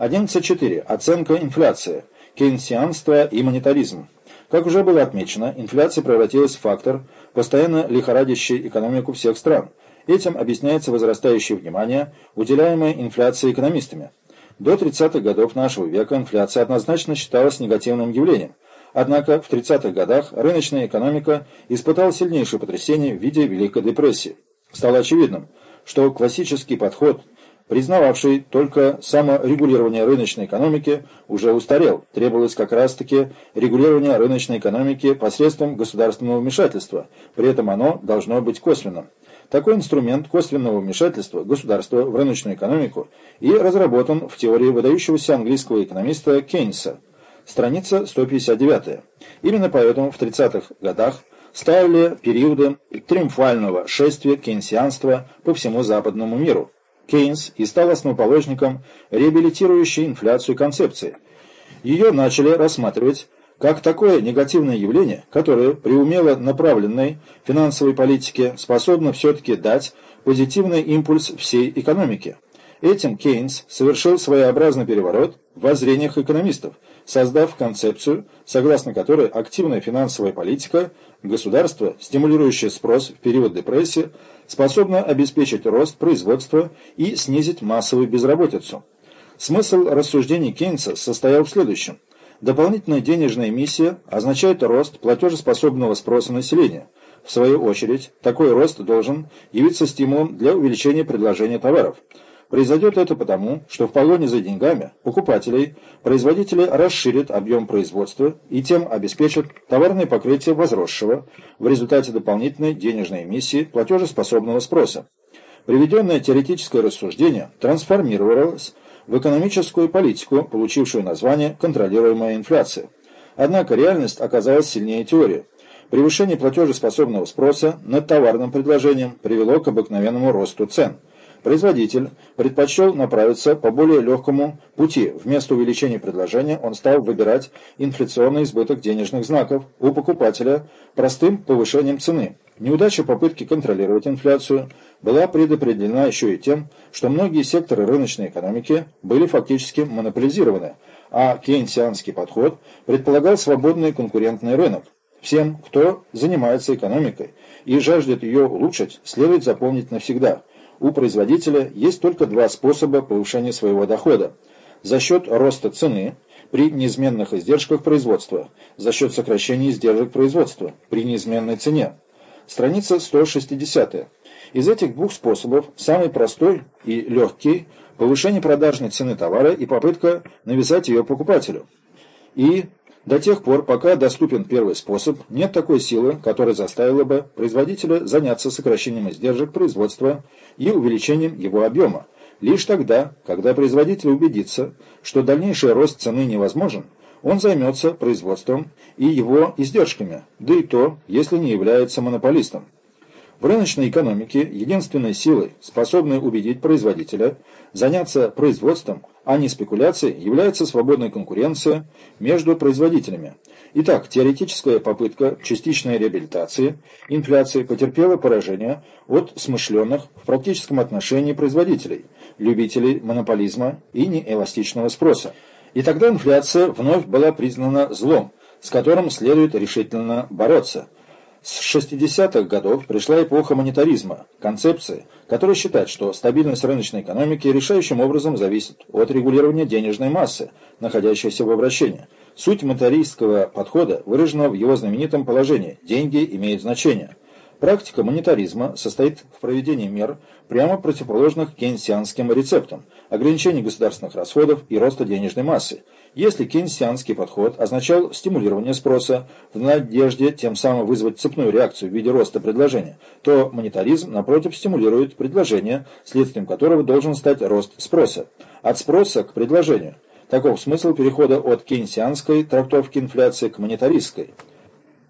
11.4. Оценка инфляции. Кейнсианство и монетаризм. Как уже было отмечено, инфляция превратилась в фактор, постоянно лихорадящий экономику всех стран. Этим объясняется возрастающее внимание, уделяемое инфляции экономистами. До 30-х годов нашего века инфляция однозначно считалась негативным явлением. Однако в 30-х годах рыночная экономика испытала сильнейшее потрясение в виде Великой депрессии. Стало очевидным, что классический подход – признававший только саморегулирование рыночной экономики, уже устарел. Требовалось как раз-таки регулирование рыночной экономики посредством государственного вмешательства, при этом оно должно быть косвенным. Такой инструмент косвенного вмешательства государства в рыночную экономику и разработан в теории выдающегося английского экономиста Кейнса. Страница 159. Именно поэтому в 30-х годах ставили периоды триумфального шествия кейнсианства по всему западному миру. Кейнс и стал основоположником реабилитирующей инфляцию концепции. Ее начали рассматривать как такое негативное явление, которое при умело направленной финансовой политике способно все-таки дать позитивный импульс всей экономике. Этим Кейнс совершил своеобразный переворот в воззрениях экономистов, создав концепцию, согласно которой активная финансовая политика государства, стимулирующая спрос в период депрессии, способна обеспечить рост производства и снизить массовую безработицу. Смысл рассуждений Кейнса состоял в следующем. Дополнительная денежная эмиссия означает рост платежеспособного спроса населения. В свою очередь, такой рост должен явиться стимулом для увеличения предложения товаров. Произойдет это потому, что в погоне за деньгами покупателей производители расширят объем производства и тем обеспечат товарное покрытие возросшего в результате дополнительной денежной эмиссии платежеспособного спроса. Приведенное теоретическое рассуждение трансформировалось в экономическую политику, получившую название «контролируемая инфляция». Однако реальность оказалась сильнее теории. Превышение платежеспособного спроса над товарным предложением привело к обыкновенному росту цен – Производитель предпочел направиться по более легкому пути. Вместо увеличения предложения он стал выбирать инфляционный избыток денежных знаков у покупателя простым повышением цены. Неудача попытки контролировать инфляцию была предопределена еще и тем, что многие секторы рыночной экономики были фактически монополизированы, а кейнсианский подход предполагал свободный конкурентный рынок. Всем, кто занимается экономикой и жаждет ее улучшить, следует запомнить навсегда – у производителя есть только два способа повышения своего дохода. За счет роста цены при неизменных издержках производства, за счет сокращения издержек производства при неизменной цене. Страница 160. Из этих двух способов самый простой и легкий – повышение продажной цены товара и попытка навязать ее покупателю. И до тех пор, пока доступен первый способ, нет такой силы, которая заставила бы производителя заняться сокращением издержек производства и увеличением его объема. Лишь тогда, когда производитель убедится, что дальнейший рост цены невозможен, он займется производством и его издержками, да и то, если не является монополистом. В рыночной экономике единственной силой, способной убедить производителя заняться производством, а не спекуляцией, является свободная конкуренция между производителями. Итак, теоретическая попытка частичной реабилитации инфляции потерпела поражение от смышленных в практическом отношении производителей, любителей монополизма и неэластичного спроса. И тогда инфляция вновь была признана злом, с которым следует решительно бороться – с 60-х годов пришла эпоха монетаризма, концепции, которая считает, что стабильность рыночной экономики решающим образом зависит от регулирования денежной массы, находящейся в обращении. Суть монетаристского подхода выражена в его знаменитом положении «деньги имеют значение». Практика монетаризма состоит в проведении мер, прямо противоположных кейнсианским рецептам, ограничении государственных расходов и роста денежной массы. Если кейнсианский подход означал стимулирование спроса в надежде тем самым вызвать цепную реакцию в виде роста предложения, то монетаризм, напротив, стимулирует предложение, следствием которого должен стать рост спроса. От спроса к предложению. Таков смысл перехода от кейнсианской трактовки инфляции к монетаристской.